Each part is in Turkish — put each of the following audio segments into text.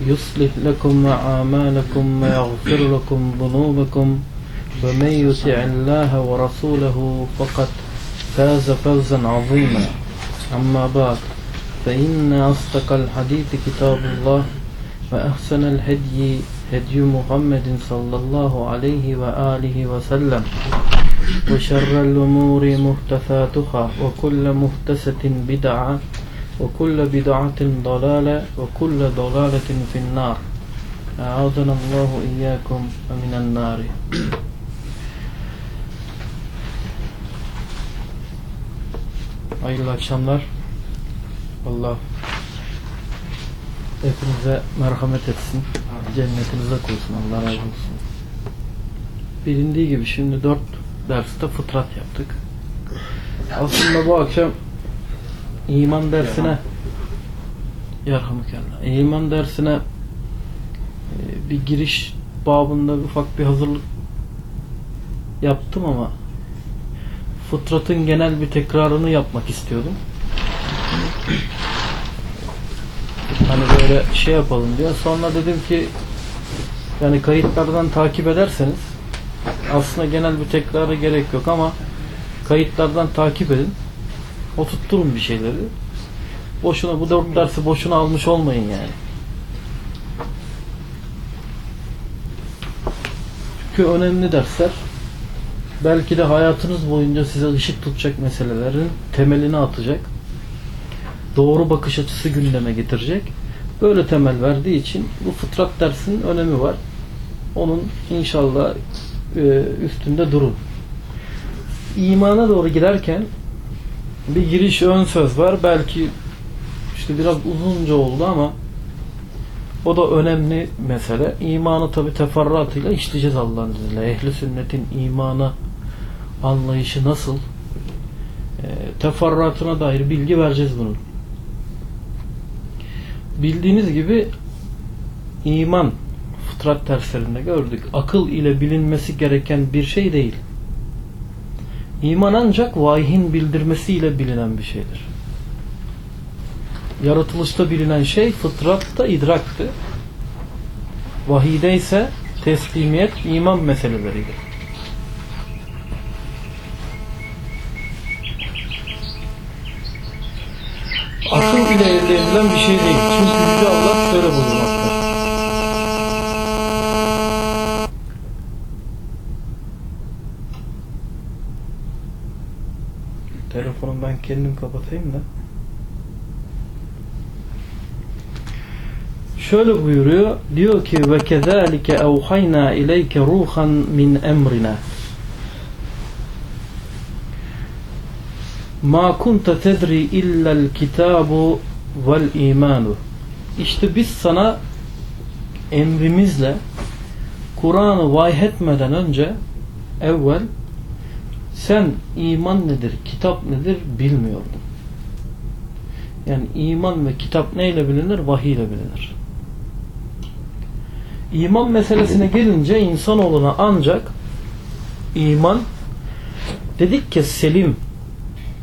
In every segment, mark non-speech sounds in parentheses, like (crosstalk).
يصلح لكم أعمالكم ويغفر لكم ذنوبكم. ومن يطع الله ورسوله فقد فاز فوزا عظيما. أما بعد فإن أصدق الحديث كتاب الله وأحسن الهدي هدي محمد صلى الله عليه وآله وسلم. وشر الأمور محدثاتها وكل محدثة بدعة. وكل بدعة ضلالة وكل ضلالة في النار أعاذنا الله إياكم من النار Hayırlı akşamlar. Allah hepinize merhamet etsin. Cennetinize koysun. Allah razı olsun. Bilindiği gibi şimdi dört derste fıtrat yaptık. Aslında bu akşam iman dersine yarhamıkallah. İman dersine e, bir giriş babında ufak bir hazırlık yaptım ama fıtratın genel bir tekrarını yapmak istiyordum. Hani böyle şey yapalım diye. Sonra dedim ki yani kayıtlardan takip ederseniz aslında genel bir tekrara gerek yok ama kayıtlardan takip edin. Oturtturun bir şeyleri. Boşuna bu dört dersi boşuna almış olmayın yani. Çünkü önemli dersler belki de hayatınız boyunca size ışık tutacak meselelerin temelini atacak. Doğru bakış açısı gündeme getirecek. Böyle temel verdiği için bu fıtrat dersinin önemi var. Onun inşallah e, üstünde durun. İmana doğru girerken bir giriş ön söz var. Belki işte biraz uzunca oldu ama o da önemli mesele. İmanı tabi teferruatıyla işleyeceğiz Allah'ın izniyle. Ehli sünnetin imanı anlayışı nasıl? E, teferruatına dair bilgi vereceğiz bunun. Bildiğiniz gibi iman fıtrat derslerinde gördük. Akıl ile bilinmesi gereken bir şey değil. İman ancak vahyin bildirmesiyle bilinen bir şeydir. Yaratılışta bilinen şey fıtratta idraktı. Vahide ise teslimiyet iman meseleleridir. Akıl ile elde edilen bir şey değil. Çünkü Yüce Allah şöyle buyurmaktadır. Telefonu ben kendim kapatayım da. Şöyle buyuruyor. Diyor ki ve kezalike evhayna ileyke ruhan min emrina. Ma kunta tedri illa'l kitabu vel imanu. İşte biz sana emrimizle Kur'an'ı vahyetmeden önce evvel sen iman nedir, kitap nedir bilmiyordun. Yani iman ve kitap neyle bilinir? Vahiy ile bilinir. İman meselesine gelince insanoğluna ancak iman dedik ki selim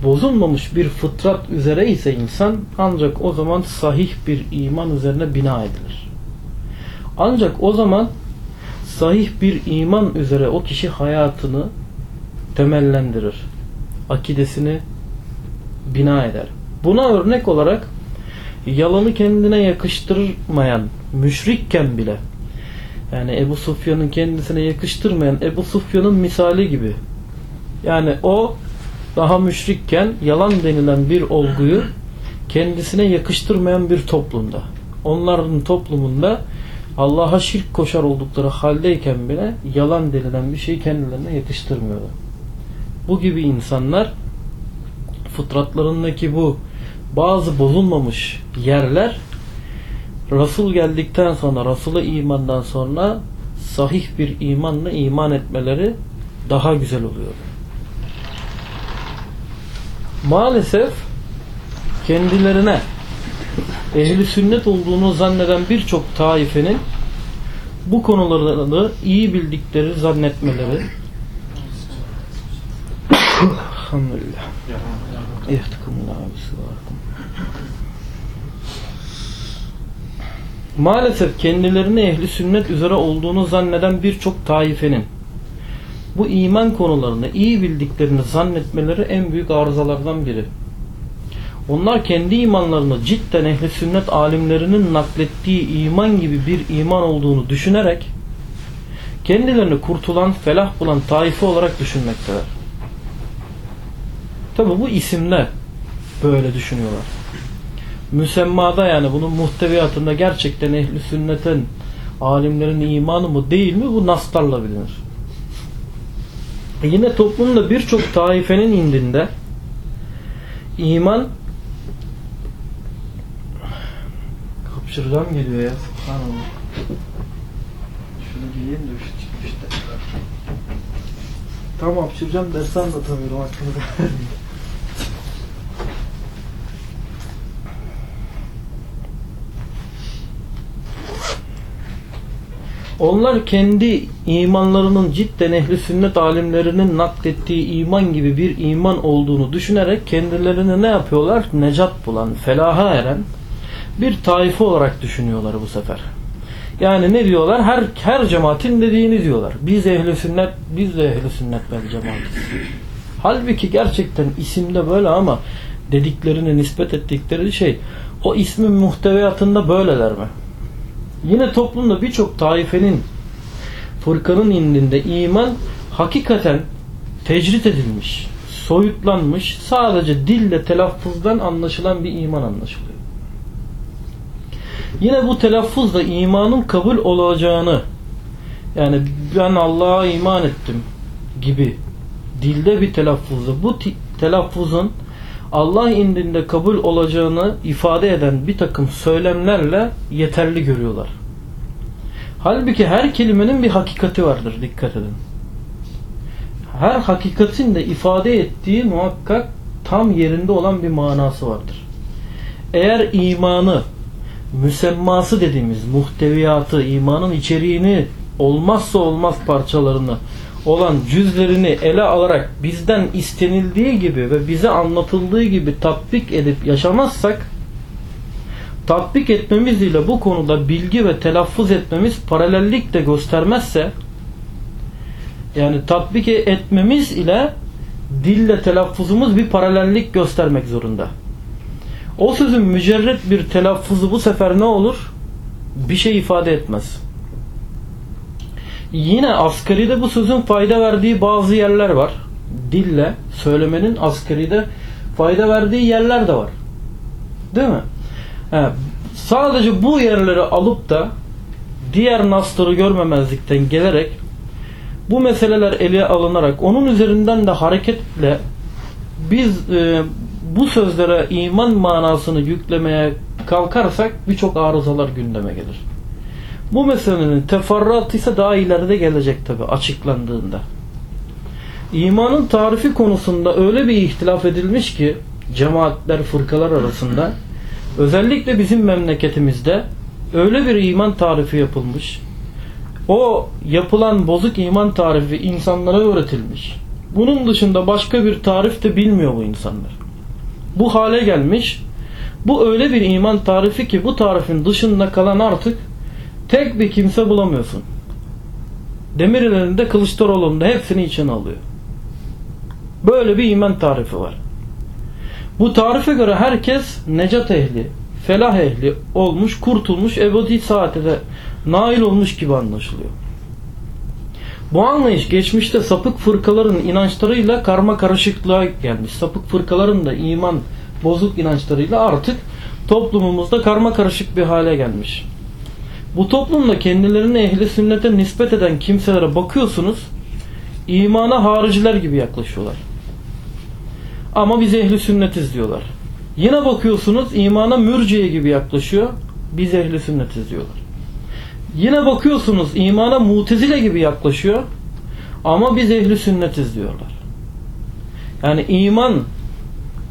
bozulmamış bir fıtrat üzere ise insan ancak o zaman sahih bir iman üzerine bina edilir. Ancak o zaman sahih bir iman üzere o kişi hayatını temellendirir. Akidesini bina eder. Buna örnek olarak yalanı kendine yakıştırmayan müşrikken bile Yani Ebu Sufyan'ın kendisine yakıştırmayan Ebu Sufyan'ın misali gibi. Yani o daha müşrikken yalan denilen bir olguyu kendisine yakıştırmayan bir toplumda. Onların toplumunda Allah'a şirk koşar oldukları haldeyken bile yalan denilen bir şeyi kendilerine yakıştırmıyorlar. Bu gibi insanlar fıtratlarındaki bu bazı bozulmamış yerler Resul geldikten sonra Resul'a imandan sonra sahih bir imanla iman etmeleri daha güzel oluyor. Maalesef kendilerine ehli sünnet olduğunu zanneden birçok taifenin bu konuları iyi bildikleri zannetmeleri Elhamdülillah. İhtikumullah Maalesef kendilerini ehli sünnet üzere olduğunu zanneden birçok taifenin bu iman konularını iyi bildiklerini zannetmeleri en büyük arızalardan biri. Onlar kendi imanlarını cidden ehli sünnet alimlerinin naklettiği iman gibi bir iman olduğunu düşünerek kendilerini kurtulan, felah bulan taife olarak düşünmekteler. Tabi bu isimler böyle düşünüyorlar. Müsemmada yani bunun muhteviyatında gerçekten ehli sünnetin alimlerin imanı mı değil mi bu naslarla bilinir. E yine toplumda birçok taifenin indinde iman kapşıracağım geliyor ya. Subhanallah. Şunu giyeyim de çıkmıştı. Tam hapşıracağım ders anlatamıyorum aklımda. (laughs) Onlar kendi imanlarının cidden ehli sünnet alimlerinin naklettiği iman gibi bir iman olduğunu düşünerek kendilerini ne yapıyorlar? Necat bulan, felaha eren bir taife olarak düşünüyorlar bu sefer. Yani ne diyorlar? Her her cemaatin dediğini diyorlar. Biz ehli sünnet, biz de ehli sünnet vel cemaatiz. Halbuki gerçekten isimde böyle ama dediklerini nispet ettikleri şey o ismin muhteviyatında böyleler mi? Yine toplumda birçok taifenin fırkanın indinde iman hakikaten tecrit edilmiş, soyutlanmış, sadece dille telaffuzdan anlaşılan bir iman anlaşılıyor. Yine bu telaffuzla imanın kabul olacağını yani ben Allah'a iman ettim gibi dilde bir telaffuzda bu telaffuzun Allah indinde kabul olacağını ifade eden bir takım söylemlerle yeterli görüyorlar. Halbuki her kelimenin bir hakikati vardır. Dikkat edin. Her hakikatin de ifade ettiği muhakkak tam yerinde olan bir manası vardır. Eğer imanı, müsemması dediğimiz muhteviyatı, imanın içeriğini olmazsa olmaz parçalarını olan cüzlerini ele alarak bizden istenildiği gibi ve bize anlatıldığı gibi tatbik edip yaşamazsak tatbik etmemiz ile bu konuda bilgi ve telaffuz etmemiz paralellik de göstermezse yani tatbik etmemiz ile dille telaffuzumuz bir paralellik göstermek zorunda. O sözün mücerret bir telaffuzu bu sefer ne olur? Bir şey ifade etmez. Yine askeride bu sözün fayda verdiği bazı yerler var. Dille söylemenin askeride fayda verdiği yerler de var. Değil mi? He, sadece bu yerleri alıp da diğer nasları görmemezlikten gelerek bu meseleler ele alınarak onun üzerinden de hareketle biz e, bu sözlere iman manasını yüklemeye kalkarsak birçok arızalar gündeme gelir. Bu meselenin teferruatı ise daha ileride gelecek tabi açıklandığında. İmanın tarifi konusunda öyle bir ihtilaf edilmiş ki cemaatler, fırkalar arasında özellikle bizim memleketimizde öyle bir iman tarifi yapılmış. O yapılan bozuk iman tarifi insanlara öğretilmiş. Bunun dışında başka bir tarif de bilmiyor bu insanlar. Bu hale gelmiş. Bu öyle bir iman tarifi ki bu tarifin dışında kalan artık tek bir kimse bulamıyorsun. Demirel'in de Kılıçdaroğlu'nun da hepsini içine alıyor. Böyle bir iman tarifi var. Bu tarife göre herkes necat ehli, felah ehli olmuş, kurtulmuş, ebedi saate de nail olmuş gibi anlaşılıyor. Bu anlayış geçmişte sapık fırkaların inançlarıyla karma karışıklığa gelmiş. Sapık fırkaların da iman bozuk inançlarıyla artık toplumumuzda karma karışık bir hale gelmiş. Bu toplumda kendilerini ehli sünnete nispet eden kimselere bakıyorsunuz imana hariciler gibi yaklaşıyorlar. Ama biz ehli sünnetiz diyorlar. Yine bakıyorsunuz imana mürciye gibi yaklaşıyor. Biz ehli sünnetiz diyorlar. Yine bakıyorsunuz imana mutezile gibi yaklaşıyor. Ama biz ehli sünnetiz diyorlar. Yani iman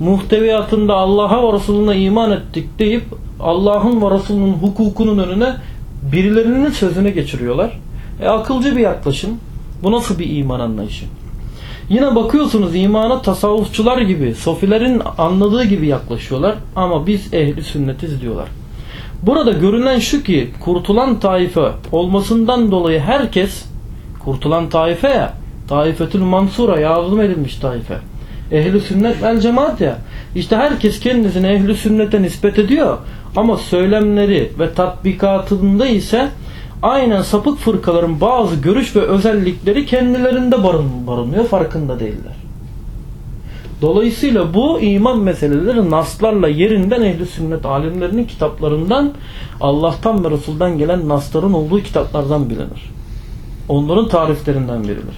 muhteviyatında Allah'a ve Resulüne iman ettik deyip Allah'ın ve Resulünün hukukunun önüne birilerinin sözüne geçiriyorlar. E akılcı bir yaklaşım. Bu nasıl bir iman anlayışı? Yine bakıyorsunuz imana tasavvufçular gibi, sofilerin anladığı gibi yaklaşıyorlar ama biz ehli sünnetiz diyorlar. Burada görünen şu ki kurtulan taife olmasından dolayı herkes kurtulan taife ya taifetül mansura yardım edilmiş taife. Ehli sünnet vel cemaat ya. İşte herkes kendisini ehli sünnete nispet ediyor ama söylemleri ve tatbikatında ise aynen sapık fırkaların bazı görüş ve özellikleri kendilerinde barın, barınıyor farkında değiller. Dolayısıyla bu iman meseleleri naslarla yerinden ehli sünnet alimlerinin kitaplarından Allah'tan ve Resul'dan gelen nasların olduğu kitaplardan bilinir. Onların tariflerinden verilir.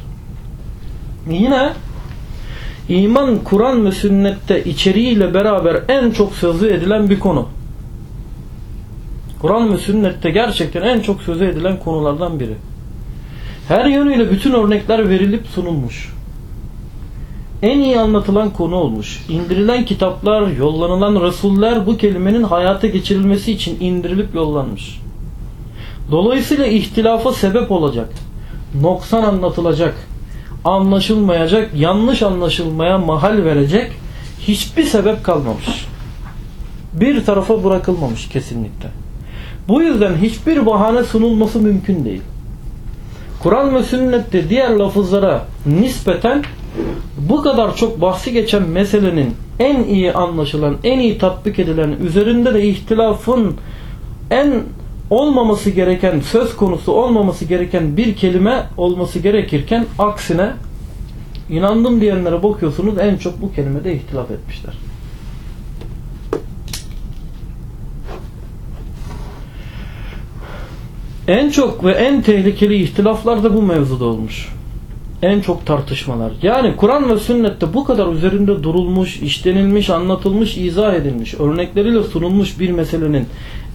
Yine iman Kur'an ve sünnette içeriğiyle beraber en çok sözü edilen bir konu. Kur'an ve sünnette gerçekten en çok sözü edilen konulardan biri. Her yönüyle bütün örnekler verilip sunulmuş. En iyi anlatılan konu olmuş. İndirilen kitaplar, yollanılan Resuller bu kelimenin hayata geçirilmesi için indirilip yollanmış. Dolayısıyla ihtilafa sebep olacak, noksan anlatılacak, anlaşılmayacak, yanlış anlaşılmaya mahal verecek hiçbir sebep kalmamış. Bir tarafa bırakılmamış kesinlikle. Bu yüzden hiçbir bahane sunulması mümkün değil. Kur'an ve sünnette diğer lafızlara nispeten bu kadar çok bahsi geçen meselenin en iyi anlaşılan, en iyi tatbik edilen, üzerinde de ihtilafın en olmaması gereken, söz konusu olmaması gereken bir kelime olması gerekirken aksine inandım diyenlere bakıyorsunuz en çok bu kelimede ihtilaf etmişler. En çok ve en tehlikeli ihtilaflar da bu mevzuda olmuş. En çok tartışmalar. Yani Kur'an ve sünnette bu kadar üzerinde durulmuş, işlenilmiş, anlatılmış, izah edilmiş, örnekleriyle sunulmuş bir meselenin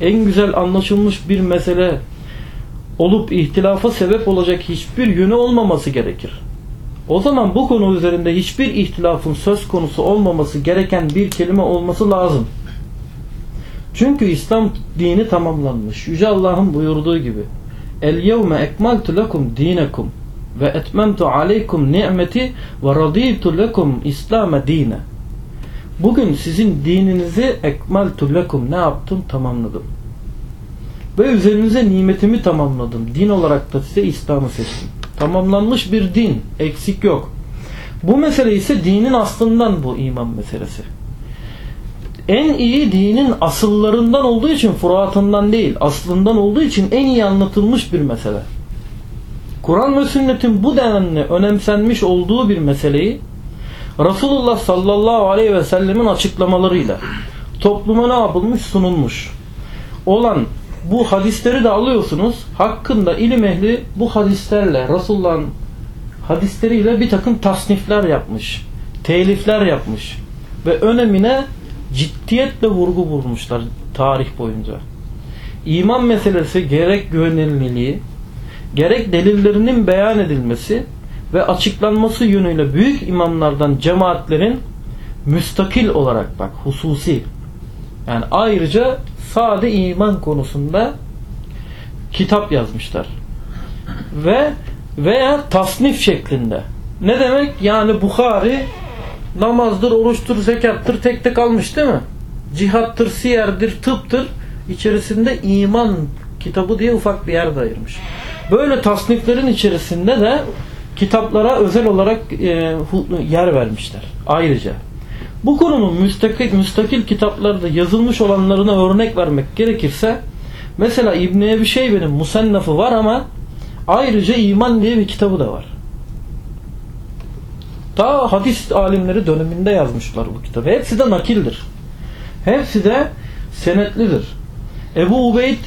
en güzel anlaşılmış bir mesele olup ihtilafa sebep olacak hiçbir yönü olmaması gerekir. O zaman bu konu üzerinde hiçbir ihtilafın söz konusu olmaması gereken bir kelime olması lazım. Çünkü İslam dini tamamlanmış. Yüce Allah'ın buyurduğu gibi El yevme ekmaltu lekum dinekum ve etmemtu aleykum ni'meti ve raditu lekum İslam'e dine. Bugün sizin dininizi ekmaltu lekum ne yaptım? Tamamladım. Ve üzerinize nimetimi tamamladım. Din olarak da size İslam'ı seçtim. Tamamlanmış bir din. Eksik yok. Bu mesele ise dinin aslından bu iman meselesi en iyi dinin asıllarından olduğu için furuatından değil aslından olduğu için en iyi anlatılmış bir mesele. Kur'an ve sünnetin bu denli önemsenmiş olduğu bir meseleyi Resulullah sallallahu aleyhi ve sellemin açıklamalarıyla topluma ne yapılmış sunulmuş olan bu hadisleri de alıyorsunuz. Hakkında ilim ehli bu hadislerle Resulullah'ın hadisleriyle bir takım tasnifler yapmış. Telifler yapmış. Ve önemine ciddiyetle vurgu vurmuşlar tarih boyunca. İman meselesi gerek güvenilirliği, gerek delillerinin beyan edilmesi ve açıklanması yönüyle büyük imamlardan cemaatlerin müstakil olarak bak hususi yani ayrıca sade iman konusunda kitap yazmışlar. Ve veya tasnif şeklinde. Ne demek? Yani Bukhari namazdır, oruçtur, zekattır tek tek almış değil mi? Cihattır, siyerdir, tıptır. İçerisinde iman kitabı diye ufak bir yer de ayırmış. Böyle tasniflerin içerisinde de kitaplara özel olarak e, yer vermişler. Ayrıca. Bu konunun müstakil, müstakil kitaplarda yazılmış olanlarına örnek vermek gerekirse Mesela İbn Ebi Şeybe'nin Musennafı var ama ayrıca iman diye bir kitabı da var. Ta hadis alimleri döneminde yazmışlar bu kitabı. Hepsi de nakildir. Hepsi de senetlidir. Ebu Ubeyd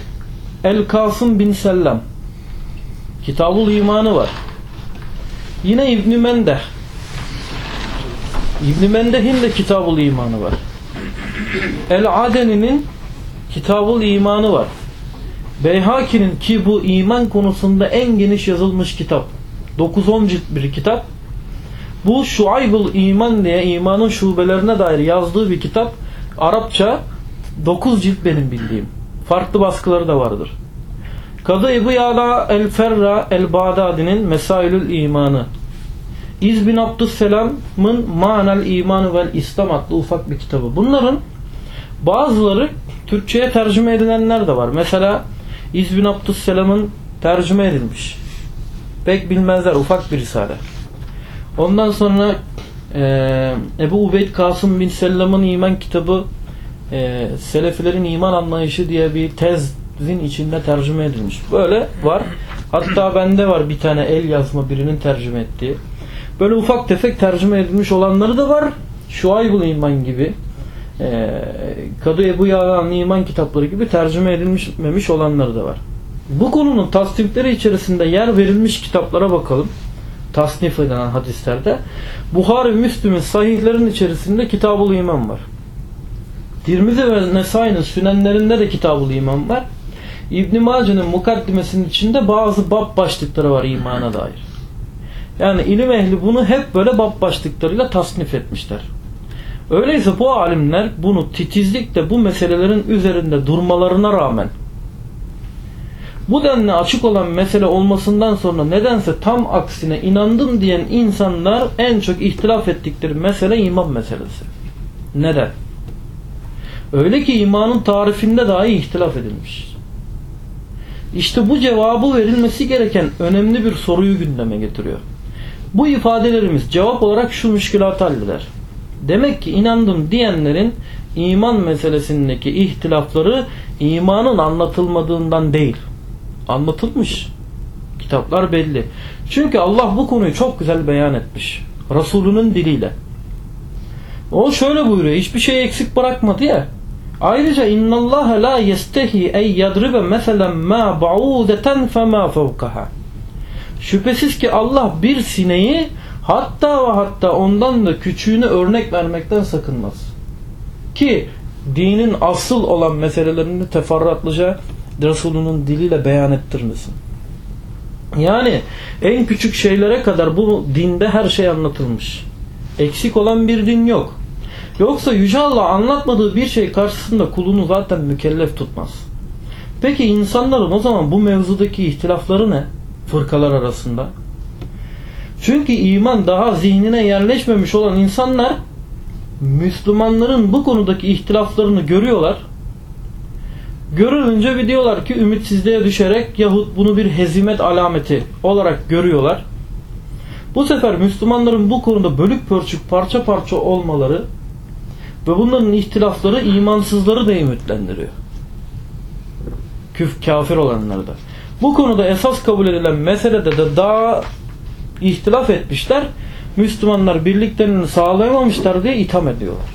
El-Kasım bin Sellem Kitabul İmanı var. Yine İbn Mendeh İbn Mendeh'in de Kitabul İmanı var. El-Adeni'nin Kitabul İmanı var. Beyhaki'nin ki bu iman konusunda en geniş yazılmış kitap. 9-10 cilt bir kitap. Bu Şuaybul İman diye imanın şubelerine dair yazdığı bir kitap. Arapça 9 cilt benim bildiğim. Farklı baskıları da vardır. Kadı Ebu Yala El-Ferra El-Bağdadi'nin Mesailül İmanı. İz bin Abdüsselam'ın Manel İmanı vel İslam adlı ufak bir kitabı. Bunların bazıları Türkçe'ye tercüme edilenler de var. Mesela İz bin Abdüsselam'ın tercüme edilmiş. Pek bilmezler. Ufak bir risale. Ondan sonra e, Ebu Ubeyd Kasım bin Sellam'ın iman kitabı e, Selefilerin iman anlayışı diye bir tezin içinde tercüme edilmiş. Böyle var. Hatta bende var bir tane el yazma birinin tercüme ettiği. Böyle ufak tefek tercüme edilmiş olanları da var. Şuaybul İman gibi e, Kadı Ebu Yağlan'ın iman kitapları gibi tercüme edilmemiş olanları da var. Bu konunun tasnifleri içerisinde yer verilmiş kitaplara bakalım. Tasnif edilen hadislerde. Buhari Müslüm'ün sahihlerin içerisinde Kitabul İman var. Tirmizi ve Nesai'nin sünenlerinde de Kitabul İman var. İbn-i Mace'nin mukaddimesinin içinde bazı bab başlıkları var imana dair. Yani ilim ehli bunu hep böyle bab başlıklarıyla tasnif etmişler. Öyleyse bu alimler bunu titizlikle bu meselelerin üzerinde durmalarına rağmen bu denli açık olan mesele olmasından sonra nedense tam aksine inandım diyen insanlar en çok ihtilaf ettikleri mesele iman meselesi. Neden? Öyle ki imanın tarifinde dahi ihtilaf edilmiş. İşte bu cevabı verilmesi gereken önemli bir soruyu gündeme getiriyor. Bu ifadelerimiz cevap olarak şu müşkülatı halleder. Demek ki inandım diyenlerin iman meselesindeki ihtilafları imanın anlatılmadığından değil. Anlatılmış. Kitaplar belli. Çünkü Allah bu konuyu çok güzel beyan etmiş. Resulünün diliyle. O şöyle buyuruyor. Hiçbir şey eksik bırakmadı ya. Ayrıca innallaha la yestehi ey yadribe meselen ma ba'udeten fema fevkaha. Şüphesiz ki Allah bir sineği hatta ve hatta ondan da küçüğünü örnek vermekten sakınmaz. Ki dinin asıl olan meselelerini teferruatlıca Resulünün diliyle beyan ettirmesin. Yani en küçük şeylere kadar bu dinde her şey anlatılmış. Eksik olan bir din yok. Yoksa Yüce Allah anlatmadığı bir şey karşısında kulunu zaten mükellef tutmaz. Peki insanların o zaman bu mevzudaki ihtilafları ne? Fırkalar arasında. Çünkü iman daha zihnine yerleşmemiş olan insanlar Müslümanların bu konudaki ihtilaflarını görüyorlar. Görülünce bir diyorlar ki ümitsizliğe düşerek yahut bunu bir hezimet alameti olarak görüyorlar. Bu sefer Müslümanların bu konuda bölük pörçük parça parça olmaları ve bunların ihtilafları imansızları da ümitlendiriyor. Küf kafir olanları da. Bu konuda esas kabul edilen meselede de daha ihtilaf etmişler. Müslümanlar birliklerini sağlayamamışlar diye itham ediyorlar.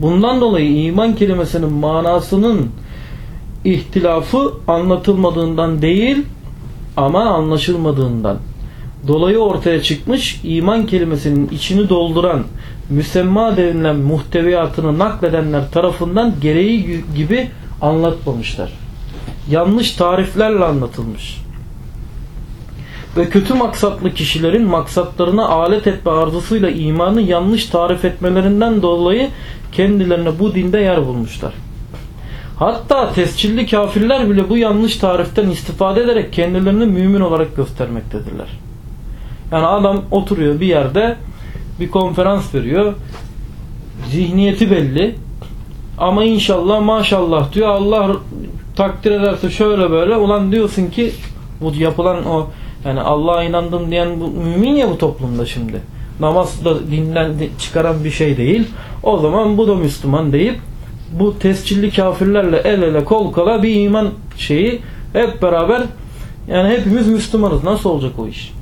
Bundan dolayı iman kelimesinin manasının ihtilafı anlatılmadığından değil ama anlaşılmadığından dolayı ortaya çıkmış iman kelimesinin içini dolduran müsemma denilen muhteviyatını nakledenler tarafından gereği gibi anlatmamışlar. Yanlış tariflerle anlatılmış. Ve kötü maksatlı kişilerin maksatlarına alet etme arzusuyla imanı yanlış tarif etmelerinden dolayı kendilerine bu dinde yer bulmuşlar. Hatta tescilli kafirler bile bu yanlış tariften istifade ederek kendilerini mümin olarak göstermektedirler. Yani adam oturuyor bir yerde bir konferans veriyor. Zihniyeti belli. Ama inşallah maşallah diyor. Allah takdir ederse şöyle böyle. Ulan diyorsun ki bu yapılan o yani Allah'a inandım diyen bu, mümin ya bu toplumda şimdi. Namaz da dinden çıkaran bir şey değil. O zaman bu da Müslüman deyip bu tescilli kafirlerle el ele kol kola bir iman şeyi hep beraber yani hepimiz Müslümanız. Nasıl olacak o iş?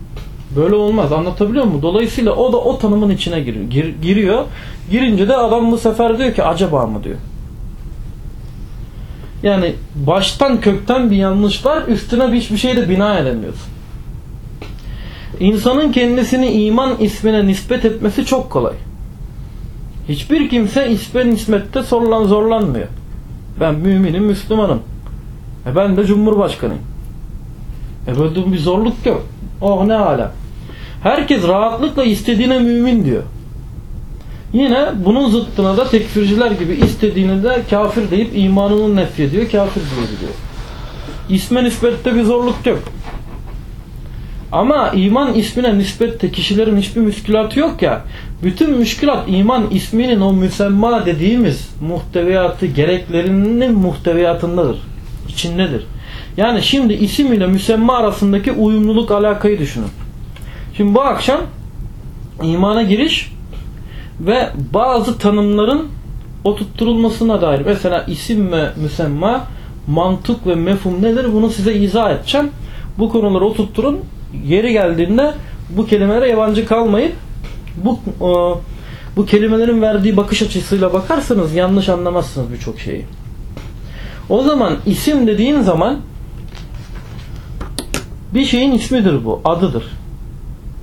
Böyle olmaz. Anlatabiliyor muyum? Dolayısıyla o da o tanımın içine giriyor. Gir, giriyor. Girince de adam bu sefer diyor ki acaba mı diyor. Yani baştan kökten bir yanlış var. Üstüne hiçbir şey de bina edemiyorsun. İnsanın kendisini iman ismine nispet etmesi çok kolay. Hiçbir kimse isme nispette sorulan zorlanmıyor. Ben müminim, Müslümanım. E ben de Cumhurbaşkanıyım. E böyle bir zorluk yok. Oh ne ala. Herkes rahatlıkla istediğine mümin diyor. Yine bunun zıttına da tekfirciler gibi istediğini de kafir deyip imanını nefyediyor, kafir diyor. İsme nispette bir zorluk yok. Ama iman ismine nispette kişilerin hiçbir müşkülatı yok ya. Bütün müşkülat iman isminin o müsemma dediğimiz muhteviyatı gereklerinin muhteviyatındadır. içindedir. Yani şimdi isim ile müsemma arasındaki uyumluluk alakayı düşünün. Şimdi bu akşam imana giriş ve bazı tanımların oturtturulmasına dair. Mesela isim ve müsemma, mantık ve mefhum nedir? Bunu size izah edeceğim. Bu konuları oturtturun. Yeri geldiğinde bu kelimelere yabancı kalmayıp bu o, bu kelimelerin verdiği bakış açısıyla bakarsanız yanlış anlamazsınız birçok şeyi. O zaman isim dediğin zaman bir şeyin ismidir bu, adıdır.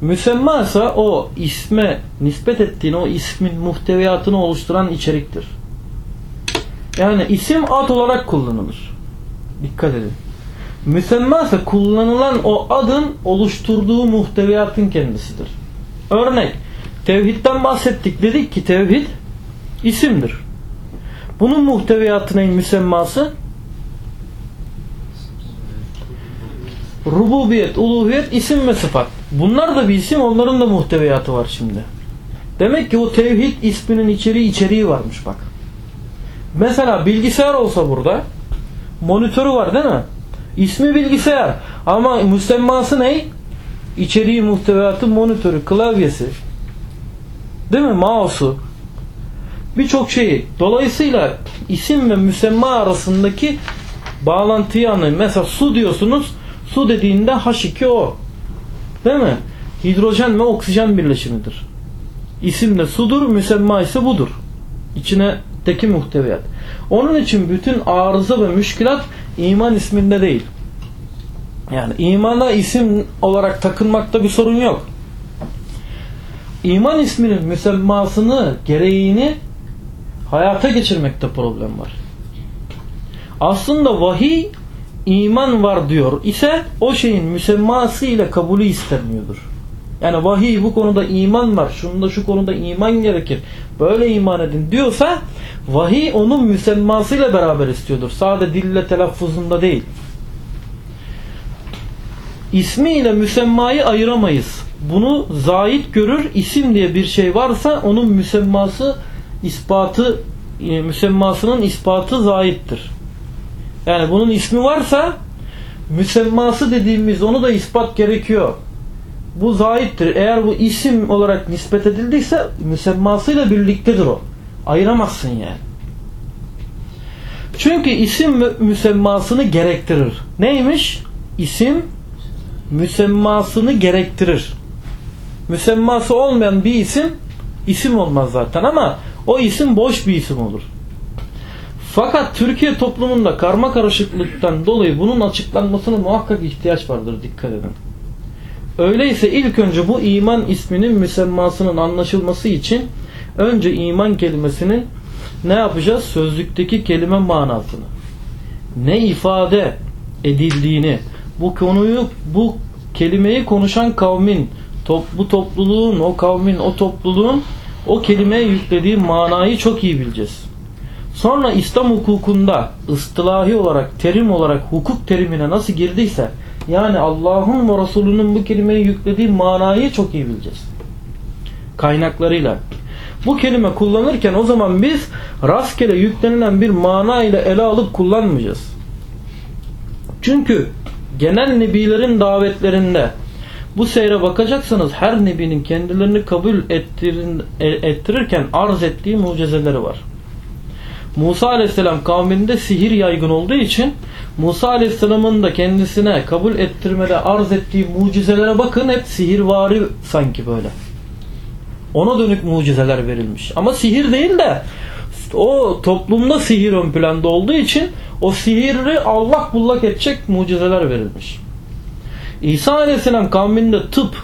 Müsemma ise o isme nispet ettiğin o ismin muhteviyatını oluşturan içeriktir. Yani isim ad olarak kullanılır. Dikkat edin. Müsemma ise kullanılan o adın oluşturduğu muhteviyatın kendisidir. Örnek, tevhidden bahsettik. Dedik ki tevhid isimdir. Bunun muhteviyatı neyin müsemması? Rububiyet, uluhiyet, isim ve sıfat. Bunlar da bir isim, onların da muhteviyatı var şimdi. Demek ki o tevhid isminin içeriği içeriği varmış bak. Mesela bilgisayar olsa burada monitörü var değil mi? İsmi bilgisayar ama müsemması ne? İçeriği muhteviyatı monitörü, klavyesi. Değil mi? Mouse'u. Birçok şeyi. Dolayısıyla isim ve müsemma arasındaki bağlantıyı anlayın. Mesela su diyorsunuz. Su dediğinde H2O. Değil mi? Hidrojen ve oksijen birleşimidir. İsim de sudur, müsemma ise budur. İçine teki muhteviyat. Onun için bütün arıza ve müşkilat iman isminde değil. Yani imana isim olarak takılmakta bir sorun yok. İman isminin müsemmasını, gereğini hayata geçirmekte problem var. Aslında vahiy iman var diyor ise o şeyin müsemması ile kabulü istenmiyordur. Yani vahiy bu konuda iman var, şunda şu konuda iman gerekir, böyle iman edin diyorsa vahiy onun müsemmasıyla beraber istiyordur. Sade dille telaffuzunda değil. İsmi ile müsemmayı ayıramayız. Bunu zahit görür, isim diye bir şey varsa onun müsemması ispatı e, müsemmasının ispatı zahittir. Yani bunun ismi varsa müsemması dediğimiz onu da ispat gerekiyor. Bu zahittir. Eğer bu isim olarak nispet edildiyse müsemmasıyla birliktedir o. Ayıramazsın yani. Çünkü isim müsemmasını gerektirir. Neymiş? İsim müsemmasını gerektirir. Müsemması olmayan bir isim isim olmaz zaten ama o isim boş bir isim olur. Fakat Türkiye toplumunda karma karışıklıktan dolayı bunun açıklanmasına muhakkak ihtiyaç vardır. Dikkat edin. Öyleyse ilk önce bu iman isminin müsemmasının anlaşılması için önce iman kelimesinin ne yapacağız? Sözlükteki kelime manasını. Ne ifade edildiğini, bu konuyu, bu kelimeyi konuşan kavmin, top, bu topluluğun, o kavmin, o topluluğun o kelimeye yüklediği manayı çok iyi bileceğiz. Sonra İslam hukukunda ıstılahi olarak, terim olarak hukuk terimine nasıl girdiyse yani Allah'ın ve Resulünün bu kelimeye yüklediği manayı çok iyi bileceğiz. Kaynaklarıyla. Bu kelime kullanırken o zaman biz rastgele yüklenilen bir mana ile ele alıp kullanmayacağız. Çünkü genel nebilerin davetlerinde bu seyre bakacaksanız her nebinin kendilerini kabul e, ettirirken arz ettiği mucizeleri var. Musa Aleyhisselam kavminde sihir yaygın olduğu için Musa Aleyhisselam'ın da kendisine kabul ettirmede arz ettiği mucizelere bakın hep sihirvari sanki böyle. Ona dönük mucizeler verilmiş. Ama sihir değil de o toplumda sihir ön planda olduğu için o sihiri Allah bullak edecek mucizeler verilmiş. İsa Aleyhisselam kavminde tıp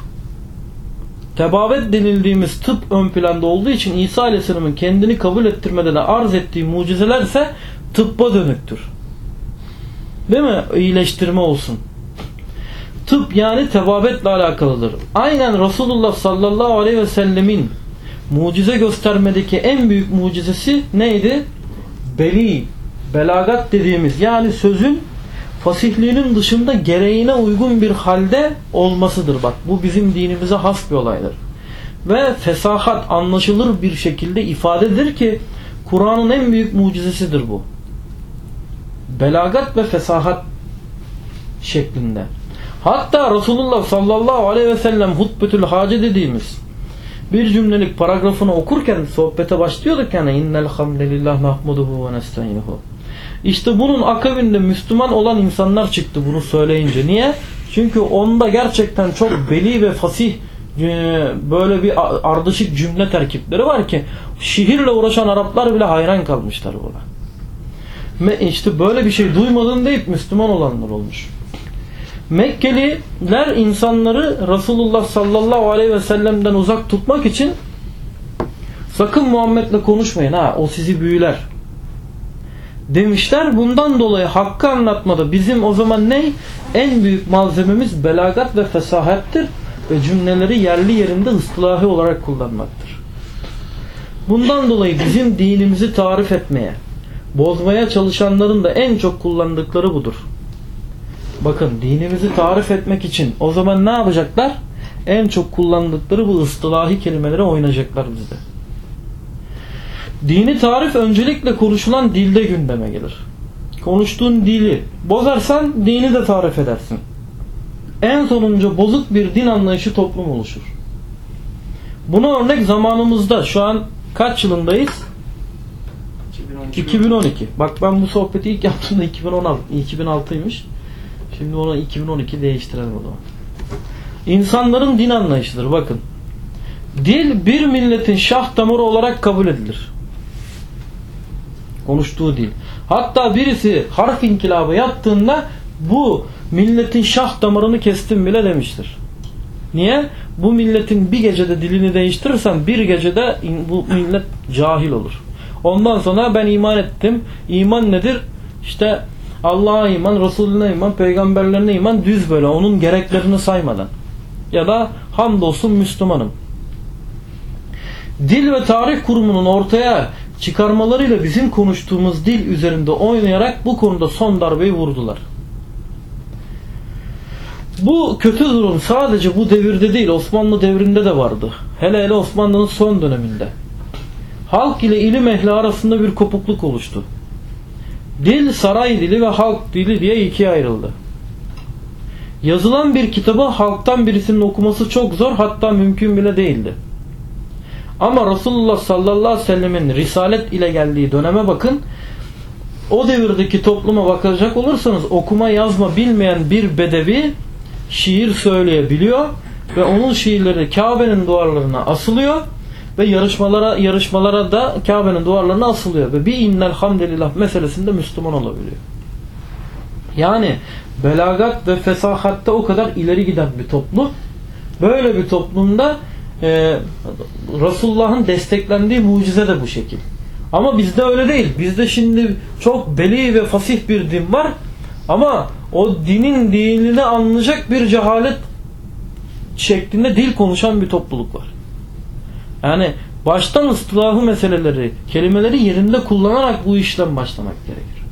tebavet denildiğimiz tıp ön planda olduğu için İsa Aleyhisselam'ın kendini kabul ettirmeden arz ettiği mucizeler ise tıbba dönüktür. Değil mi? İyileştirme olsun. Tıp yani tebabetle alakalıdır. Aynen Resulullah sallallahu aleyhi ve sellemin mucize göstermedeki en büyük mucizesi neydi? Beli, belagat dediğimiz yani sözün fasihliğinin dışında gereğine uygun bir halde olmasıdır. Bak bu bizim dinimize has bir olaydır. Ve fesahat anlaşılır bir şekilde ifadedir ki Kur'an'ın en büyük mucizesidir bu. Belagat ve fesahat şeklinde. Hatta Resulullah sallallahu aleyhi ve sellem hutbetül hace dediğimiz bir cümlelik paragrafını okurken sohbete başlıyorduk yani innel hamdelillah nahmuduhu ve nesta'inuhu. İşte bunun akabinde Müslüman olan insanlar çıktı bunu söyleyince. Niye? Çünkü onda gerçekten çok beli ve fasih böyle bir ardışık cümle terkipleri var ki şiirle uğraşan Araplar bile hayran kalmışlar buna. İşte böyle bir şey duymadın deyip Müslüman olanlar olmuş. Mekkeliler insanları Resulullah sallallahu aleyhi ve sellem'den uzak tutmak için sakın Muhammed'le konuşmayın ha o sizi büyüler demişler. Bundan dolayı hakkı anlatmada bizim o zaman ne? En büyük malzememiz belagat ve fesahattir ve cümleleri yerli yerinde ıslahi olarak kullanmaktır. Bundan dolayı bizim dinimizi tarif etmeye, bozmaya çalışanların da en çok kullandıkları budur. Bakın dinimizi tarif etmek için o zaman ne yapacaklar? En çok kullandıkları bu ıslahi kelimelere oynayacaklar bizde. Dini tarif öncelikle konuşulan dilde gündeme gelir. Konuştuğun dili bozarsan dini de tarif edersin. En sonunca bozuk bir din anlayışı toplum oluşur. Buna örnek zamanımızda şu an kaç yılındayız? 2012. 2012. Bak ben bu sohbeti ilk yaptığımda 2016, 2006'ymış. Şimdi onu 2012 değiştirelim o zaman. İnsanların din anlayışıdır bakın. Dil bir milletin şah damarı olarak kabul edilir. Konuştuğu dil. Hatta birisi harf inkılabı yaptığında bu milletin şah damarını kestim bile demiştir. Niye? Bu milletin bir gecede dilini değiştirirsen bir gecede bu millet cahil olur. Ondan sonra ben iman ettim. İman nedir? İşte Allah'a iman, Resulüne iman, peygamberlerine iman düz böyle onun gereklerini saymadan. Ya da hamdolsun Müslümanım. Dil ve Tarih Kurumu'nun ortaya çıkarmalarıyla bizim konuştuğumuz dil üzerinde oynayarak bu konuda son darbeyi vurdular. Bu kötü durum sadece bu devirde değil Osmanlı devrinde de vardı. Hele hele Osmanlı'nın son döneminde. Halk ile ilim ehli arasında bir kopukluk oluştu. Dil saray dili ve halk dili diye ikiye ayrıldı. Yazılan bir kitabı halktan birisinin okuması çok zor hatta mümkün bile değildi. Ama Resulullah sallallahu aleyhi ve sellemin risalet ile geldiği döneme bakın. O devirdeki topluma bakacak olursanız okuma yazma bilmeyen bir bedevi şiir söyleyebiliyor ve onun şiirleri Kabe'nin duvarlarına asılıyor ve yarışmalara yarışmalara da Kabe'nin duvarlarına asılıyor ve bir innel hamdelillah meselesinde Müslüman olabiliyor. Yani belagat ve fesahatte o kadar ileri giden bir toplum. Böyle bir toplumda e, Resulullah'ın desteklendiği mucize de bu şekil. Ama bizde öyle değil. Bizde şimdi çok beli ve fasih bir din var. Ama o dinin dinini anlayacak bir cehalet şeklinde dil konuşan bir topluluk var. Yani baştan ıstılahı meseleleri, kelimeleri yerinde kullanarak bu işlem başlamak gerekir.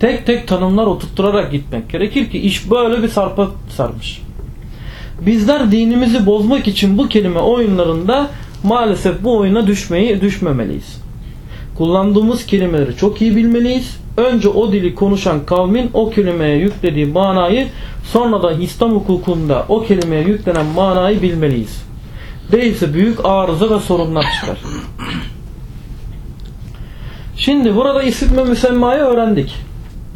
Tek tek tanımlar oturtturarak gitmek gerekir ki iş böyle bir sarpa sarmış. Bizler dinimizi bozmak için bu kelime oyunlarında maalesef bu oyuna düşmeyi düşmemeliyiz. Kullandığımız kelimeleri çok iyi bilmeliyiz. Önce o dili konuşan kavmin o kelimeye yüklediği manayı sonra da İslam hukukunda o kelimeye yüklenen manayı bilmeliyiz. Değilse büyük arıza ve sorunlar çıkar. Şimdi burada isim ve müsemmayı öğrendik.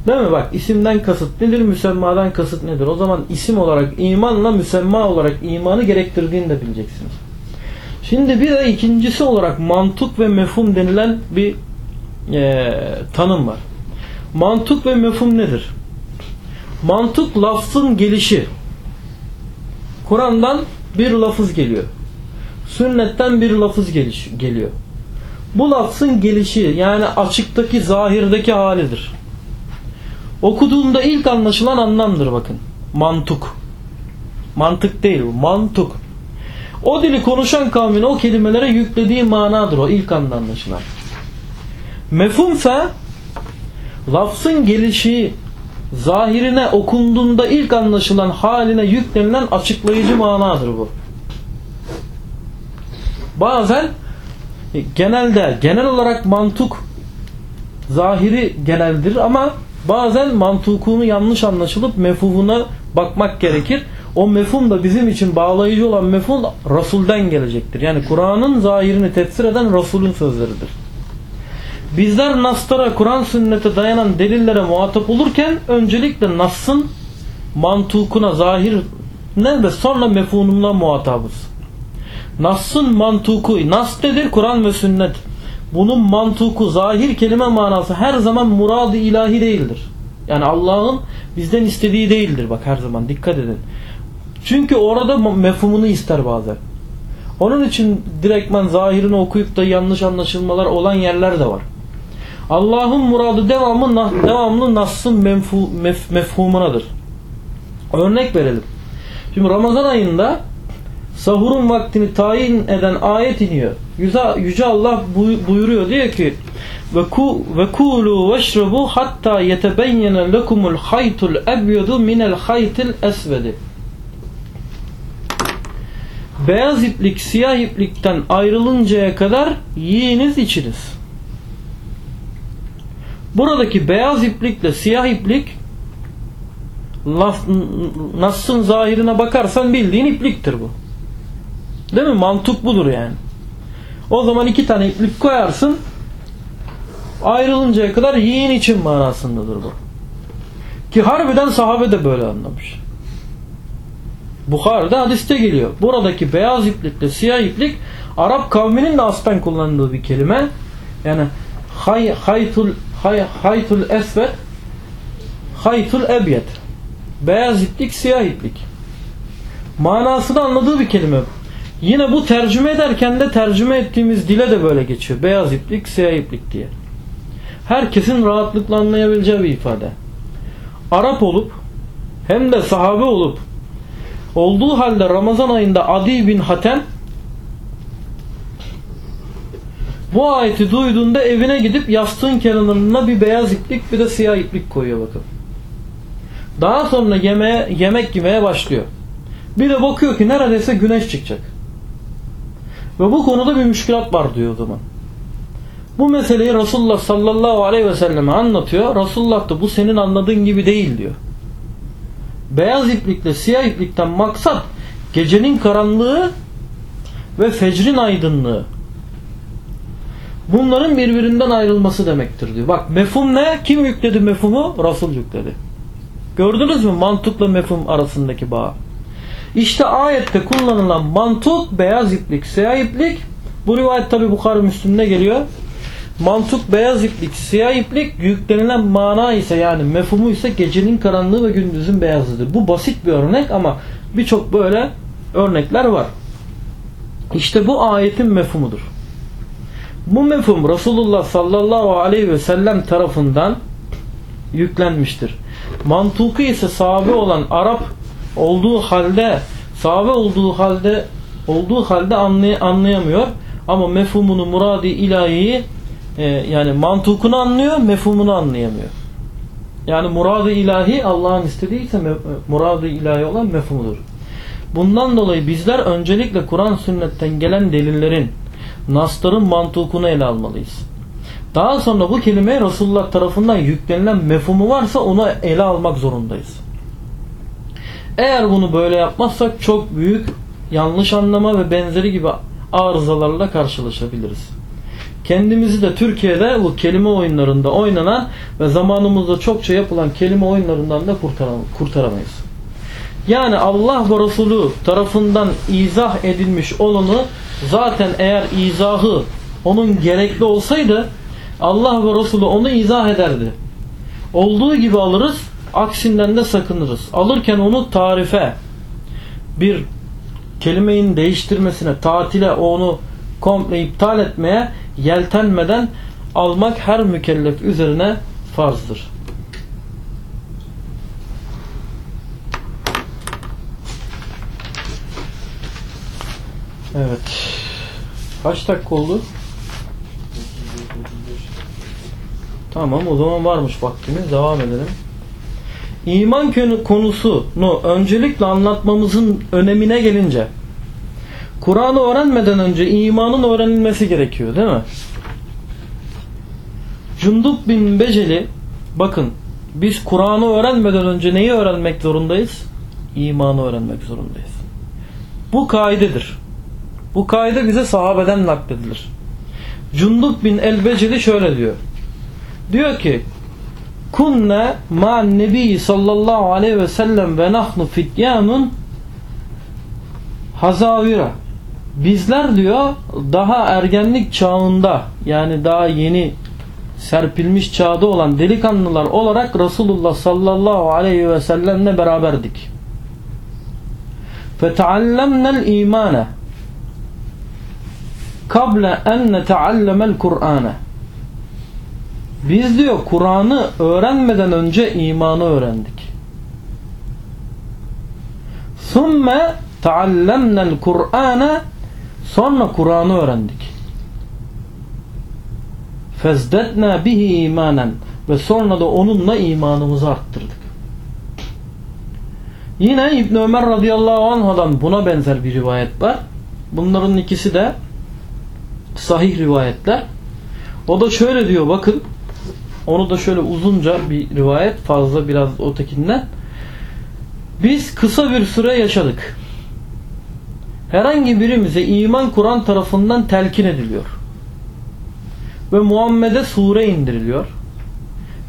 Değil mi? Bak isimden kasıt nedir? Müsemmadan kasıt nedir? O zaman isim olarak imanla müsemma olarak imanı gerektirdiğini de bileceksiniz. Şimdi bir de ikincisi olarak mantık ve mefhum denilen bir e, tanım var. Mantık ve mefhum nedir? Mantık lafzın gelişi. Kur'an'dan bir lafız geliyor. Sünnetten bir lafız geliş, geliyor. Bu lafzın gelişi yani açıktaki zahirdeki halidir. Okuduğunda ilk anlaşılan anlamdır bakın. Mantık. Mantık değil bu. Mantık. O dili konuşan kavmin o kelimelere yüklediği manadır o ilk anda anlaşılan. Mefhumsa lafzın gelişi zahirine okunduğunda ilk anlaşılan haline yüklenilen açıklayıcı manadır bu. Bazen genelde genel olarak mantık zahiri geneldir ama bazen mantukunu yanlış anlaşılıp mefhumuna bakmak gerekir. O mefhum da bizim için bağlayıcı olan mefhum Resul'den gelecektir. Yani Kur'an'ın zahirini tefsir eden Resul'ün sözleridir. Bizler Nas'lara, Kur'an sünnete dayanan delillere muhatap olurken öncelikle Nas'ın mantukuna, zahirine ve sonra mefhumuna muhatabız. Nas'ın mantuku, Nas nedir? Kur'an ve sünnet. Bunun mantuku, zahir kelime manası her zaman murad-ı ilahi değildir. Yani Allah'ın bizden istediği değildir bak her zaman dikkat edin. Çünkü orada mefhumunu ister bazen. Onun için direktman zahirini okuyup da yanlış anlaşılmalar olan yerler de var. Allah'ın muradı devamı devamlı Nas'ın mefhu, mef, mefhumunadır. Örnek verelim. Şimdi Ramazan ayında sahurun vaktini tayin eden ayet iniyor. Yüce, Allah buyuruyor diyor ki ve ku ve kulu veşrabu hatta yetebeyyene lekumul haytul ebyedu minel haytil esvedi. Beyaz iplik siyah iplikten ayrılıncaya kadar yiyiniz içiniz. Buradaki beyaz iplikle siyah iplik Nas'ın zahirine bakarsan bildiğin ipliktir bu. Değil mi? Mantık budur yani. O zaman iki tane iplik koyarsın ayrılıncaya kadar yiyin için manasındadır bu. Ki harbiden sahabe de böyle anlamış. Bukhari'de hadiste geliyor. Buradaki beyaz iplikle siyah iplik Arap kavminin de aslen kullandığı bir kelime. Yani hay, haytul, hay, haytul esved haytul ebyed beyaz iplik siyah iplik manasını anladığı bir kelime. Yine bu tercüme ederken de tercüme ettiğimiz dile de böyle geçiyor. Beyaz iplik, siyah iplik diye. Herkesin rahatlıkla anlayabileceği bir ifade. Arap olup hem de sahabe olup olduğu halde Ramazan ayında Adi bin Hatem bu ayeti duyduğunda evine gidip yastığın kenarına bir beyaz iplik bir de siyah iplik koyuyor bakın. Daha sonra yemeğe, yemek yemeye başlıyor. Bir de bakıyor ki neredeyse güneş çıkacak. Ve bu konuda bir müşkilat var diyor o zaman. Bu meseleyi Resulullah sallallahu aleyhi ve selleme anlatıyor. Resulullah da bu senin anladığın gibi değil diyor. Beyaz iplikle siyah iplikten maksat gecenin karanlığı ve fecrin aydınlığı. Bunların birbirinden ayrılması demektir diyor. Bak mefhum ne? Kim yükledi mefhumu? Resul yükledi. Gördünüz mü mantıkla mefhum arasındaki bağ? İşte ayette kullanılan mantık beyaz iplik, siyah iplik. Bu rivayet tabi Bukhari Müslüm'de geliyor. Mantık beyaz iplik, siyah iplik yüklenilen mana ise yani mefhumu ise gecenin karanlığı ve gündüzün beyazıdır. Bu basit bir örnek ama birçok böyle örnekler var. İşte bu ayetin mefhumudur. Bu mefhum Resulullah sallallahu aleyhi ve sellem tarafından yüklenmiştir. Mantuku ise sahabe olan Arap olduğu halde sahabe olduğu halde olduğu halde anlay anlayamıyor ama mefhumunu muradi ilahiyi e, yani mantukunu anlıyor mefhumunu anlayamıyor. Yani muradı ilahi Allah'ın istediyse muradı ilahi olan mefhumudur. Bundan dolayı bizler öncelikle Kur'an sünnetten gelen delillerin nasların mantukunu ele almalıyız. Daha sonra bu kelimeye Resulullah tarafından yüklenilen mefhumu varsa onu ele almak zorundayız. Eğer bunu böyle yapmazsak çok büyük yanlış anlama ve benzeri gibi arızalarla karşılaşabiliriz. kendimizi de Türkiye'de bu kelime oyunlarında oynanan ve zamanımızda çokça yapılan kelime oyunlarından da kurtaram kurtaramayız. Yani Allah ve Resulü tarafından izah edilmiş olanı zaten eğer izahı onun gerekli olsaydı Allah ve Resulü onu izah ederdi. Olduğu gibi alırız, aksinden de sakınırız. Alırken onu tarife, bir kelimenin değiştirmesine, tatile onu komple iptal etmeye yeltenmeden almak her mükellef üzerine farzdır. Evet. Kaç dakika oldu? Tamam o zaman varmış vaktimiz. Devam edelim. İman konusunu öncelikle anlatmamızın önemine gelince Kur'an'ı öğrenmeden önce imanın öğrenilmesi gerekiyor değil mi? Cunduk bin Beceli bakın biz Kur'an'ı öğrenmeden önce neyi öğrenmek zorundayız? İmanı öğrenmek zorundayız. Bu kaidedir. Bu kaide bize sahabeden nakledilir. Cunduk bin El-Beceli şöyle diyor. Diyor ki Kunne ma'an nebi sallallahu aleyhi ve sellem ve nahnu fityanun hazavira bizler diyor daha ergenlik çağında yani daha yeni serpilmiş çağda olan delikanlılar olarak Resulullah sallallahu aleyhi ve sellemle beraberdik. فَتَعَلَّمْنَا الْا۪يمَانَ قَبْلَ اَنْ نَتَعَلَّمَ الْقُرْآنَ biz diyor Kur'an'ı öğrenmeden önce imanı öğrendik. Sümme taallemnel Kur'an'a sonra Kur'an'ı öğrendik. Fezdetna bihi imanen ve sonra da onunla imanımızı arttırdık. Yine İbn Ömer radıyallahu anhadan buna benzer bir rivayet var. Bunların ikisi de sahih rivayetler. O da şöyle diyor bakın onu da şöyle uzunca bir rivayet fazla biraz ötekinden. Biz kısa bir süre yaşadık. Herhangi birimize iman Kur'an tarafından telkin ediliyor. Ve Muhammed'e sure indiriliyor.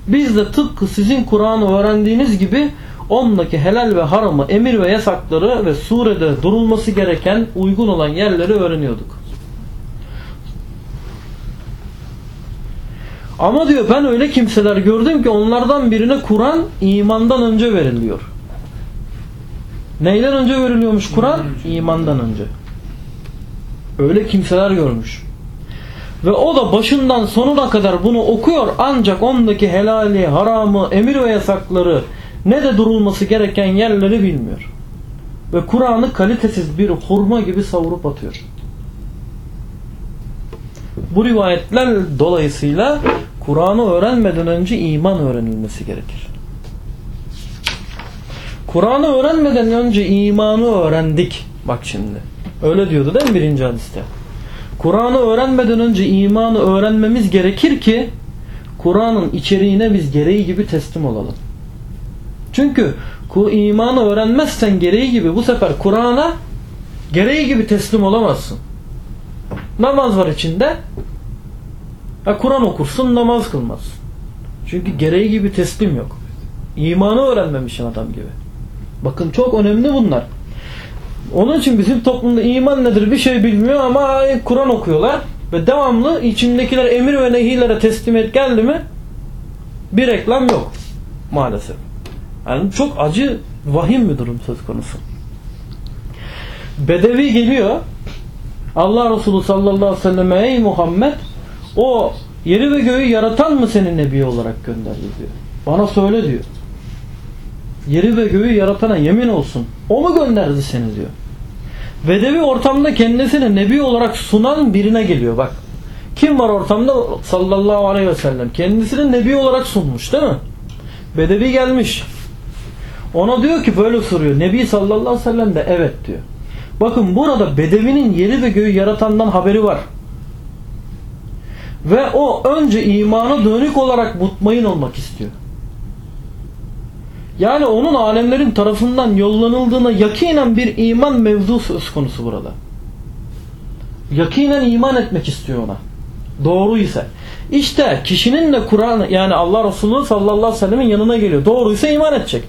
Biz de tıpkı sizin Kur'an'ı öğrendiğiniz gibi ondaki helal ve haramı, emir ve yasakları ve surede durulması gereken uygun olan yerleri öğreniyorduk. Ama diyor ben öyle kimseler gördüm ki onlardan birine Kur'an imandan önce veriliyor. Neyden önce veriliyormuş Kur'an? İmandan önce. Öyle kimseler görmüş. Ve o da başından sonuna kadar bunu okuyor ancak ondaki helali, haramı, emir ve yasakları ne de durulması gereken yerleri bilmiyor. Ve Kur'an'ı kalitesiz bir hurma gibi savurup atıyor. Bu rivayetler dolayısıyla Kur'an'ı öğrenmeden önce iman öğrenilmesi gerekir. Kur'an'ı öğrenmeden önce imanı öğrendik. Bak şimdi. Öyle diyordu değil mi birinci hadiste? Kur'an'ı öğrenmeden önce imanı öğrenmemiz gerekir ki Kur'an'ın içeriğine biz gereği gibi teslim olalım. Çünkü imanı öğrenmezsen gereği gibi bu sefer Kur'an'a gereği gibi teslim olamazsın. Namaz var içinde. Kur'an okursun namaz kılmazsın. Çünkü gereği gibi teslim yok. İmanı öğrenmemişsin adam gibi. Bakın çok önemli bunlar. Onun için bizim toplumda iman nedir bir şey bilmiyor ama Kur'an okuyorlar ve devamlı içindekiler emir ve nehilere teslim et geldi mi bir reklam yok maalesef. Yani çok acı vahim bir durum söz konusu. Bedevi geliyor Allah Resulü sallallahu aleyhi ve selleme ey Muhammed o yeri ve göğü yaratan mı seni nebi olarak gönderdi diyor. Bana söyle diyor. Yeri ve göğü yaratana yemin olsun. O mu gönderdi seni diyor. Bedevi ortamda kendisini nebi olarak sunan birine geliyor bak. Kim var ortamda? Sallallahu aleyhi ve sellem. Kendisini nebi olarak sunmuş değil mi? Bedevi gelmiş. Ona diyor ki böyle soruyor. Nebi sallallahu aleyhi ve sellem de evet diyor. Bakın burada Bedevi'nin yeri ve göğü yaratandan haberi var. Ve o önce imana dönük olarak mutmain olmak istiyor. Yani onun alemlerin tarafından yollanıldığına yakinen bir iman mevzu söz konusu burada. Yakinen iman etmek istiyor ona. Doğru ise. İşte kişinin de Kur'an yani Allah Resulü sallallahu aleyhi ve sellemin yanına geliyor. Doğruysa iman edecek.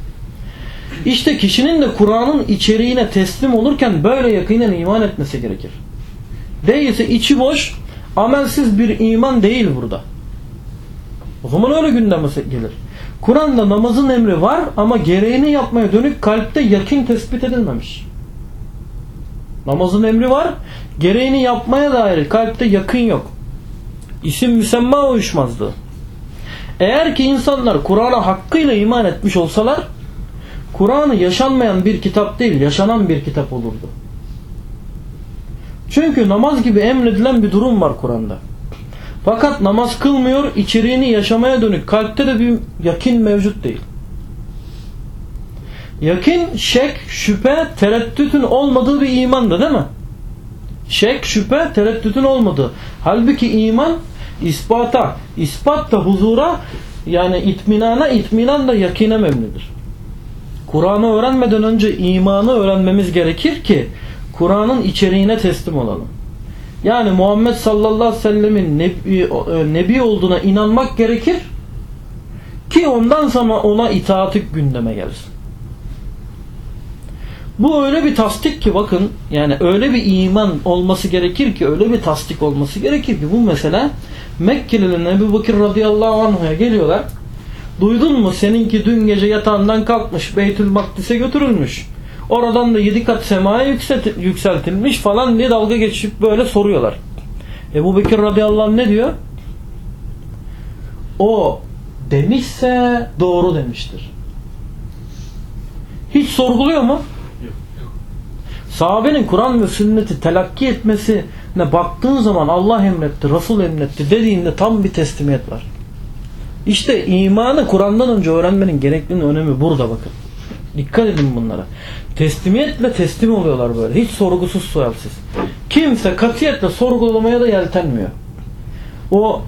İşte kişinin de Kur'an'ın içeriğine teslim olurken böyle yakinen iman etmesi gerekir. Değilse içi boş, amelsiz bir iman değil burada. O zaman öyle gündeme gelir. Kur'an'da namazın emri var ama gereğini yapmaya dönük kalpte yakin tespit edilmemiş. Namazın emri var, gereğini yapmaya dair kalpte yakın yok. İsim müsemma uyuşmazdı. Eğer ki insanlar Kur'an'a hakkıyla iman etmiş olsalar, Kur'an'ı yaşanmayan bir kitap değil, yaşanan bir kitap olurdu. Çünkü namaz gibi emredilen bir durum var Kur'an'da. Fakat namaz kılmıyor, içeriğini yaşamaya dönük kalpte de bir yakin mevcut değil. Yakin, şek, şüphe, tereddütün olmadığı bir imandı değil mi? Şek, şüphe, tereddütün olmadığı. Halbuki iman ispata, ispat da huzura yani itminana, itminan da yakine memlidir. Kur'an'ı öğrenmeden önce imanı öğrenmemiz gerekir ki Kur'an'ın içeriğine teslim olalım. Yani Muhammed sallallahu aleyhi ve sellemin nebi, nebi olduğuna inanmak gerekir ki ondan sonra ona itaati gündeme gelsin. Bu öyle bir tasdik ki bakın yani öyle bir iman olması gerekir ki öyle bir tasdik olması gerekir ki bu mesela Mekkelilerin Ebu Bakır radıyallahu anh'a geliyorlar. Duydun mu seninki dün gece yatağından kalkmış Beytül Makdis'e götürülmüş. Oradan da yedi kat semaya yükseltilmiş falan diye dalga geçip böyle soruyorlar. Ebu Bekir radıyallahu anh ne diyor? O demişse doğru demiştir. Hiç sorguluyor mu? Sahabenin Kur'an ve sünneti telakki etmesine baktığın zaman Allah emretti, Resul emretti dediğinde tam bir teslimiyet var. İşte imanı Kur'an'dan önce öğrenmenin gerekliliğinin önemi burada bakın. Dikkat edin bunlara. Teslimiyetle teslim oluyorlar böyle. Hiç sorgusuz sualsiz. Kimse katiyetle sorgulamaya da yeltenmiyor. O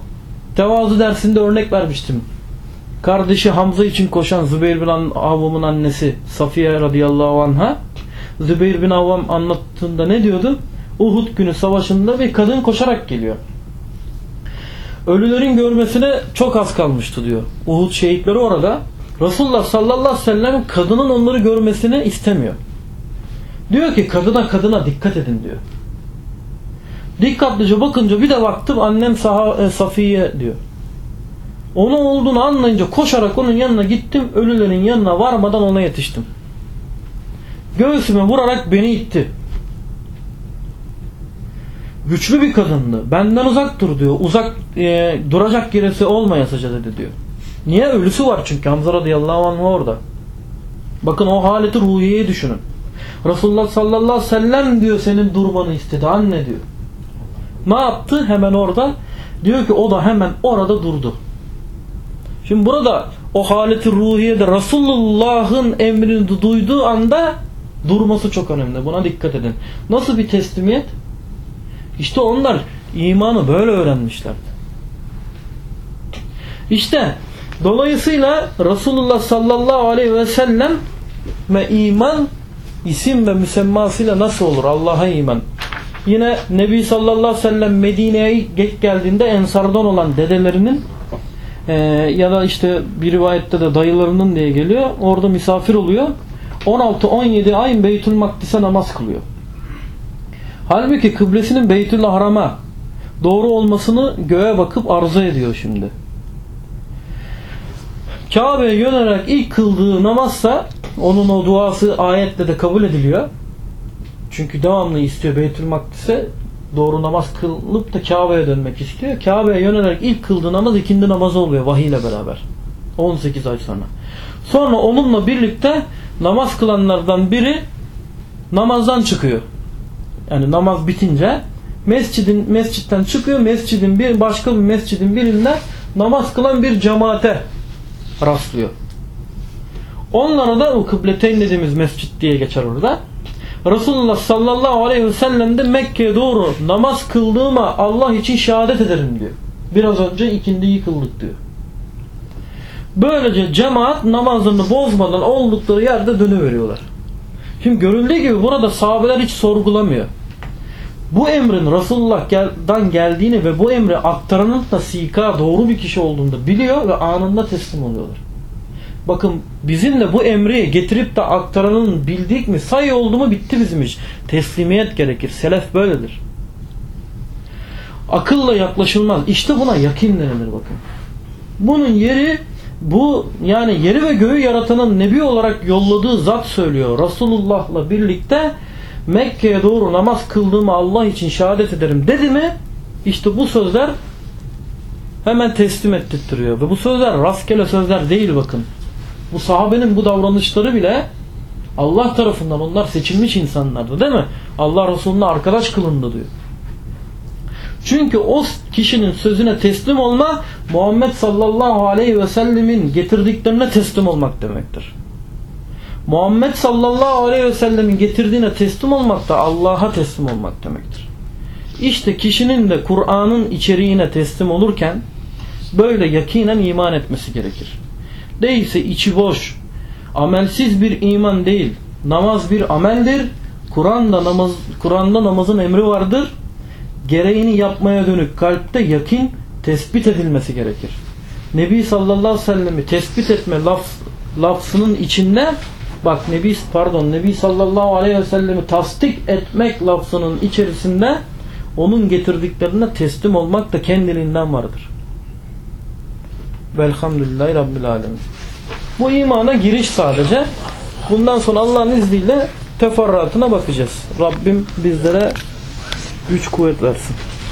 tevazu dersinde örnek vermiştim. Kardeşi Hamza için koşan Zübeyir bin Avvam'ın annesi Safiye radıyallahu anha Zübeyir bin Avvam anlattığında ne diyordu? Uhud günü savaşında bir kadın koşarak geliyor. Ölülerin görmesine çok az kalmıştı diyor. Uhud şehitleri orada. Resulullah sallallahu aleyhi ve sellem kadının onları görmesini istemiyor. Diyor ki kadına kadına dikkat edin diyor. Dikkatlice bakınca bir de baktım annem e, Safiye diyor. Onu olduğunu anlayınca koşarak onun yanına gittim. Ölülerin yanına varmadan ona yetiştim. Göğsüme vurarak beni itti. Güçlü bir kadındı. Benden uzak dur diyor. Uzak e, duracak gerisi olmayasıca dedi diyor. Niye? Ölüsü var çünkü Hamza radıyallahu anh orada. Bakın o haleti ruhiyeyi düşünün. Resulullah sallallahu aleyhi ve sellem diyor senin durmanı istedi anne diyor. Ne yaptı? Hemen orada. Diyor ki o da hemen orada durdu. Şimdi burada o haleti ruhiyede Resulullah'ın emrini duyduğu anda durması çok önemli. Buna dikkat edin. Nasıl bir teslimiyet? İşte onlar imanı böyle öğrenmişlerdi. İşte dolayısıyla Resulullah sallallahu aleyhi ve sellem ve iman isim ve müsemmasıyla nasıl olur Allah'a iman. Yine Nebi sallallahu aleyhi ve sellem Medine'ye geç geldiğinde ensardan olan dedelerinin e, ya da işte bir rivayette de dayılarının diye geliyor. Orada misafir oluyor. 16-17 ay Beytül Makdis'e namaz kılıyor. Halbuki kıblesinin Beytül Haram'a doğru olmasını göğe bakıp arzu ediyor şimdi. Kabe'ye yönelerek ilk kıldığı namazsa onun o duası ayetle de kabul ediliyor. Çünkü devamlı istiyor Beytül Makdis'e doğru namaz kılıp da Kabe'ye dönmek istiyor. Kabe'ye yönelerek ilk kıldığı namaz ikindi namazı oluyor vahiy ile beraber. 18 ay sonra. Sonra onunla birlikte namaz kılanlardan biri namazdan çıkıyor. Yani namaz bitince mescidin mescitten çıkıyor. Mescidin bir başka bir mescidin birinde namaz kılan bir cemaate rastlıyor. Onlara da kıbleteyn dediğimiz mescit diye geçer orada. Resulullah sallallahu aleyhi ve sellem de Mekke'ye doğru namaz kıldığıma Allah için şehadet ederim diyor. Biraz önce ikindiyi kıldık diyor. Böylece cemaat namazını bozmadan oldukları yerde dönüveriyorlar. Şimdi görüldüğü gibi burada sahabeler hiç sorgulamıyor. Bu emrin Resulullah'dan geldiğini ve bu emri aktaranın da sika doğru bir kişi olduğunu biliyor ve anında teslim oluyorlar. Bakın bizim de bu emri getirip de aktaranın bildik mi sayı oldu mu bitti bizim iş. Teslimiyet gerekir. Selef böyledir. Akılla yaklaşılmaz. İşte buna yakin denilir bakın. Bunun yeri bu yani yeri ve göğü yaratanın nebi olarak yolladığı zat söylüyor. Resulullah'la birlikte Mekke'ye doğru namaz kıldığımı Allah için şehadet ederim dedi mi işte bu sözler hemen teslim ettirtiyor. Ve bu sözler rastgele sözler değil bakın. Bu sahabenin bu davranışları bile Allah tarafından onlar seçilmiş insanlardı değil mi? Allah Resulü'ne arkadaş kılındı diyor. Çünkü o kişinin sözüne teslim olma Muhammed sallallahu aleyhi ve sellemin getirdiklerine teslim olmak demektir. Muhammed sallallahu aleyhi ve sellemin getirdiğine teslim olmak da Allah'a teslim olmak demektir. İşte kişinin de Kur'an'ın içeriğine teslim olurken böyle yakinen iman etmesi gerekir. Değilse içi boş, amelsiz bir iman değil. Namaz bir ameldir. Kur'an'da namaz Kur'an'da namazın emri vardır. Gereğini yapmaya dönük kalpte yakin tespit edilmesi gerekir. Nebi sallallahu aleyhi ve sellem'i tespit etme laf, lafzının içinde bak Nebi pardon Nebi sallallahu aleyhi ve sellemi tasdik etmek lafzının içerisinde onun getirdiklerine teslim olmak da kendiliğinden vardır. Velhamdülillahi Rabbil Alemin. Bu imana giriş sadece. Bundan sonra Allah'ın izniyle teferruatına bakacağız. Rabbim bizlere güç kuvvet versin.